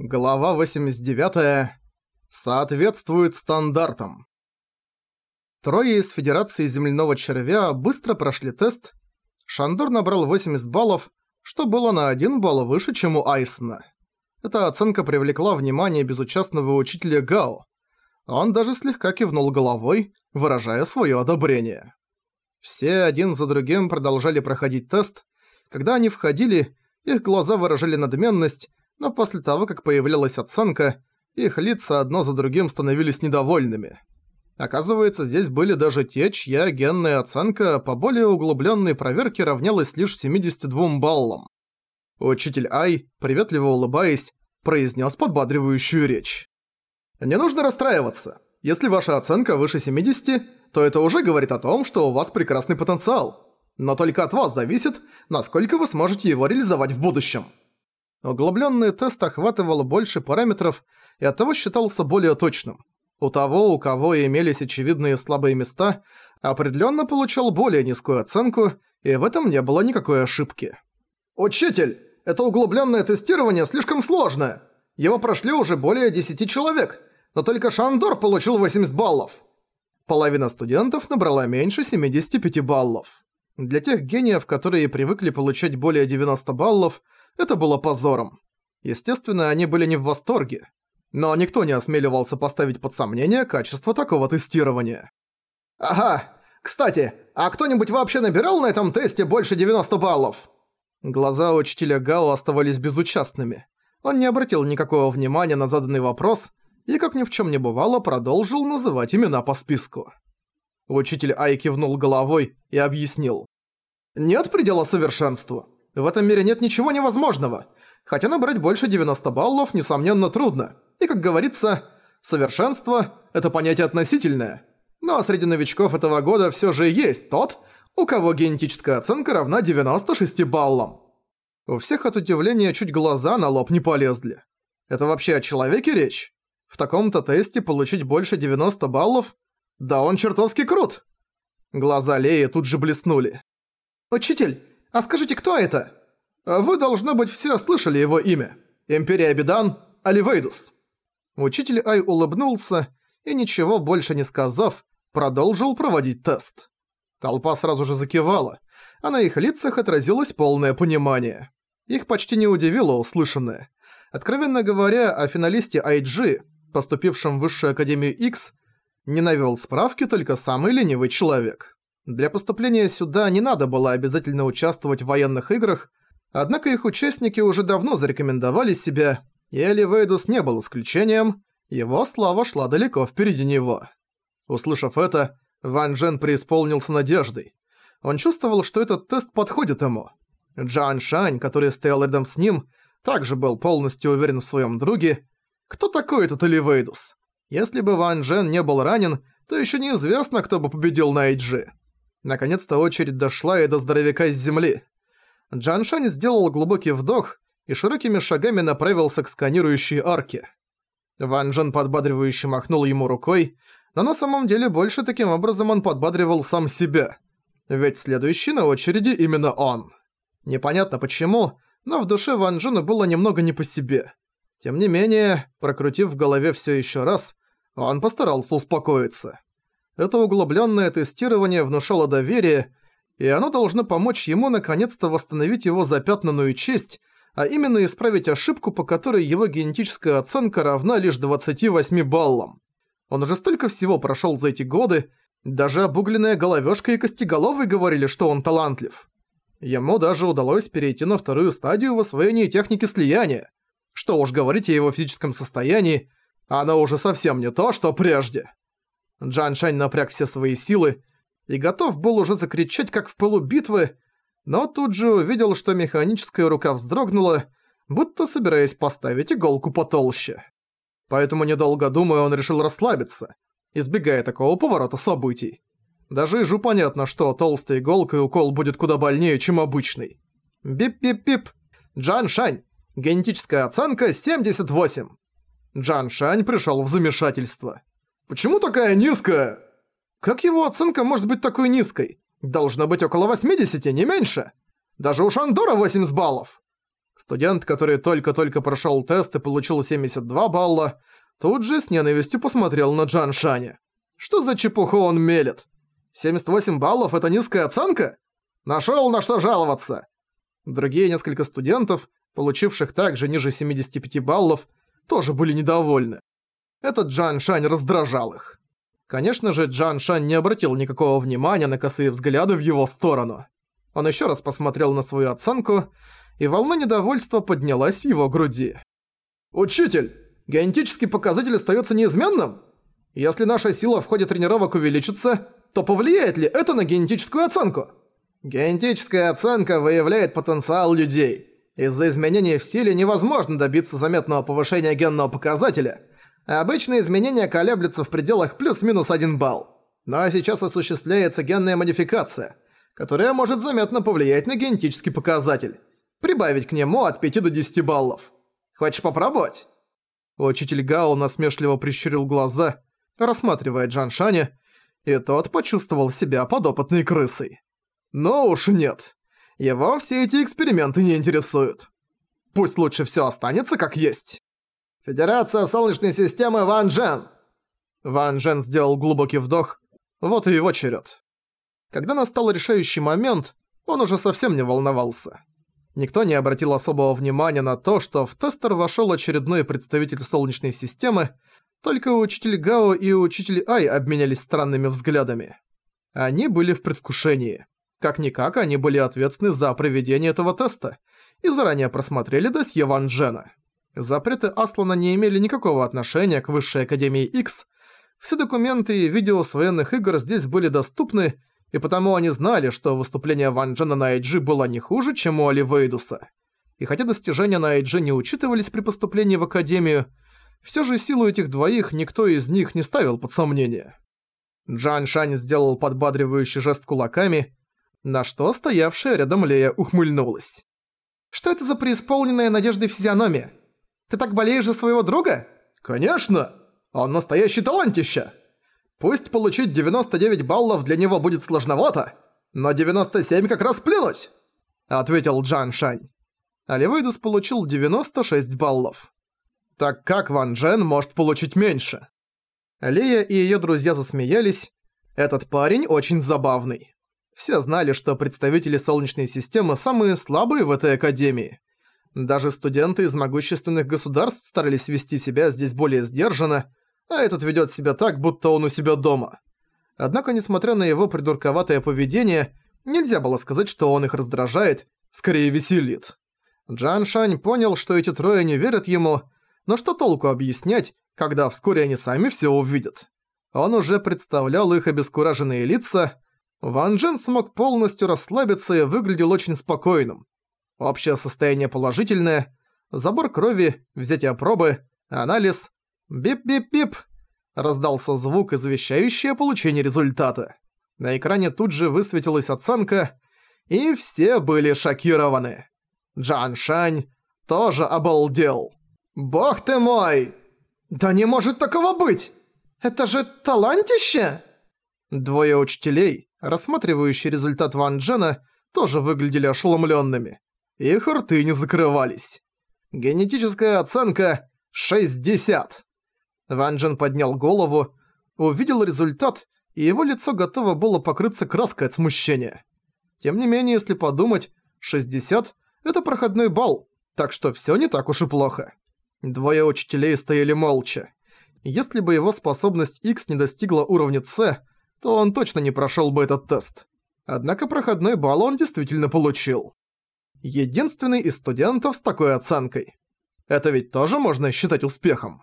Глава 89. Соответствует стандартам. Трое из Федерации Земляного Червя быстро прошли тест. Шандор набрал 80 баллов, что было на 1 балл выше, чем у Айсна. Эта оценка привлекла внимание безучастного учителя Гао. Он даже слегка кивнул головой, выражая свое одобрение. Все один за другим продолжали проходить тест. Когда они входили, их глаза выражали надменность, но после того, как появлялась оценка, их лица одно за другим становились недовольными. Оказывается, здесь были даже те, чья генная оценка по более углублённой проверке равнялась лишь 72 баллам. Учитель Ай, приветливо улыбаясь, произнес подбадривающую речь. «Не нужно расстраиваться. Если ваша оценка выше 70, то это уже говорит о том, что у вас прекрасный потенциал. Но только от вас зависит, насколько вы сможете его реализовать в будущем». Углублённый тест охватывал больше параметров и оттого считался более точным. У того, у кого имелись очевидные слабые места, определённо получал более низкую оценку, и в этом не было никакой ошибки. «Учитель, это углублённое тестирование слишком сложное. Его прошли уже более 10 человек, но только Шандор получил 80 баллов». Половина студентов набрала меньше 75 баллов. Для тех гениев, которые привыкли получать более 90 баллов, это было позором. Естественно, они были не в восторге. Но никто не осмеливался поставить под сомнение качество такого тестирования. «Ага, кстати, а кто-нибудь вообще набирал на этом тесте больше 90 баллов?» Глаза учителя Гао оставались безучастными. Он не обратил никакого внимания на заданный вопрос и, как ни в чем не бывало, продолжил называть имена по списку. Учитель Ай кивнул головой и объяснил. «Нет предела совершенству. В этом мире нет ничего невозможного. Хотя набрать больше 90 баллов, несомненно, трудно. И, как говорится, совершенство – это понятие относительное. Но среди новичков этого года все же есть тот, у кого генетическая оценка равна 96 баллам. У всех от удивления чуть глаза на лоб не полезли. Это вообще о человеке речь? В таком-то тесте получить больше 90 баллов? Да он чертовски крут! Глаза Леи тут же блеснули. «Учитель, а скажите, кто это?» «Вы, должно быть, все слышали его имя. Империя Бедан, Оливейдус». Учитель Ай улыбнулся и, ничего больше не сказав, продолжил проводить тест. Толпа сразу же закивала, а на их лицах отразилось полное понимание. Их почти не удивило услышанное. Откровенно говоря, о финалисте IG, поступившем в Высшую Академию X, не навёл справки только самый ленивый человек. Для поступления сюда не надо было обязательно участвовать в военных играх, однако их участники уже давно зарекомендовали себя, и Эли Вейдус не был исключением, его слава шла далеко впереди него. Услышав это, Ван Джен преисполнился надеждой. Он чувствовал, что этот тест подходит ему. Джан Шань, который стоял рядом с ним, также был полностью уверен в своем друге. Кто такой этот Эливейдус? Если бы Ван Джен не был ранен, то еще неизвестно, кто бы победил на Эйджи. Наконец-то очередь дошла и до здоровяка с земли. Джан Шань сделал глубокий вдох и широкими шагами направился к сканирующей арке. Ван Джен подбадривающе махнул ему рукой, но на самом деле больше таким образом он подбадривал сам себя. Ведь следующий на очереди именно он. Непонятно почему, но в душе Ван Джену было немного не по себе. Тем не менее, прокрутив в голове все еще раз, он постарался успокоиться. Это углублённое тестирование внушало доверие, и оно должно помочь ему наконец-то восстановить его запятнанную честь, а именно исправить ошибку, по которой его генетическая оценка равна лишь 28 баллам. Он уже столько всего прошёл за эти годы, даже обугленная головёшка и костеголовый говорили, что он талантлив. Ему даже удалось перейти на вторую стадию в освоении техники слияния. Что уж говорить о его физическом состоянии, оно уже совсем не то, что прежде. Джан Шань напряг все свои силы и готов был уже закричать, как в полубитвы, но тут же увидел, что механическая рука вздрогнула, будто собираясь поставить иголку потолще. Поэтому, недолго думая, он решил расслабиться, избегая такого поворота событий. Даже ежу понятно, что толстой иголкой укол будет куда больнее, чем обычный. Бип-бип-бип. Джан Шань. Генетическая оценка 78. Джан Шань пришел в замешательство. Почему такая низкая? Как его оценка может быть такой низкой? Должно быть около 80, не меньше. Даже у Шандора 80 баллов. Студент, который только-только прошел тест и получил 72 балла, тут же с ненавистью посмотрел на Джан Шаня. Что за чепуху он мелет? 78 баллов – это низкая оценка? Нашел на что жаловаться. Другие несколько студентов, получивших также ниже 75 баллов, тоже были недовольны. Этот Джан Шань раздражал их. Конечно же, Джан Шань не обратил никакого внимания на косые взгляды в его сторону. Он еще раз посмотрел на свою оценку, и волна недовольства поднялась в его груди. «Учитель, генетический показатель остается неизменным? Если наша сила в ходе тренировок увеличится, то повлияет ли это на генетическую оценку?» Генетическая оценка выявляет потенциал людей. Из-за изменений в силе невозможно добиться заметного повышения генного показателя – Обычно изменения колеблются в пределах плюс-минус 1 балл. Но сейчас осуществляется генная модификация, которая может заметно повлиять на генетический показатель. Прибавить к нему от 5 до 10 баллов. Хочешь попробовать? Учитель Гао насмешливо прищурил глаза, рассматривая Джан Шаня, и тот почувствовал себя подопытной крысой. Но уж нет. Его все эти эксперименты не интересуют. Пусть лучше всё останется как есть. Федерация Солнечной системы Ван Джен!» Ван Джен сделал глубокий вдох. Вот и его черед. Когда настал решающий момент, он уже совсем не волновался. Никто не обратил особого внимания на то, что в тестер вошел очередной представитель Солнечной системы, только учитель Гао и учитель Ай обменялись странными взглядами. Они были в предвкушении. Как-никак, они были ответственны за проведение этого теста и заранее просмотрели досье Ван Джена. Запреты Аслана не имели никакого отношения к Высшей Академии X. Все документы и видео с военных игр здесь были доступны, и потому они знали, что выступление Ван Джена на IG было не хуже, чем у Али Вейдуса. И хотя достижения на IG не учитывались при поступлении в Академию, все же силу этих двоих никто из них не ставил под сомнение. Джан Шань сделал подбадривающий жест кулаками, на что стоявшая рядом Лея ухмыльнулась. «Что это за преисполненная надежды физиономия? Ты так болеешь за своего друга? Конечно! Он настоящий талантище! Пусть получить 99 баллов для него будет сложновато, но 97 как раз плюнуть!» Ответил Джан Шань. Оливейдус получил 96 баллов. Так как Ван Джен может получить меньше? Лея и её друзья засмеялись. Этот парень очень забавный. Все знали, что представители Солнечной системы самые слабые в этой академии. Даже студенты из могущественных государств старались вести себя здесь более сдержанно, а этот ведёт себя так, будто он у себя дома. Однако, несмотря на его придурковатое поведение, нельзя было сказать, что он их раздражает, скорее веселит. Джан Шань понял, что эти трое не верят ему, но что толку объяснять, когда вскоре они сами всё увидят. Он уже представлял их обескураженные лица. Ван Джен смог полностью расслабиться и выглядел очень спокойным. Общее состояние положительное. Забор крови, взятие пробы, анализ. Бип-бип-бип. Раздался звук, извещающий о получении результата. На экране тут же высветилась оценка, и все были шокированы. Джан Шань тоже обалдел. «Бог ты мой! Да не может такого быть! Это же талантище!» Двое учителей, рассматривающие результат Ван Джена, тоже выглядели ошеломленными. Их рты не закрывались. Генетическая оценка 60. Ван Джен поднял голову, увидел результат, и его лицо готово было покрыться краской от смущения. Тем не менее, если подумать, 60 — это проходной балл, так что всё не так уж и плохо. Двое учителей стояли молча. Если бы его способность X не достигла уровня С, то он точно не прошёл бы этот тест. Однако проходной балл он действительно получил. Единственный из студентов с такой оценкой. Это ведь тоже можно считать успехом.